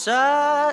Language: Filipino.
sa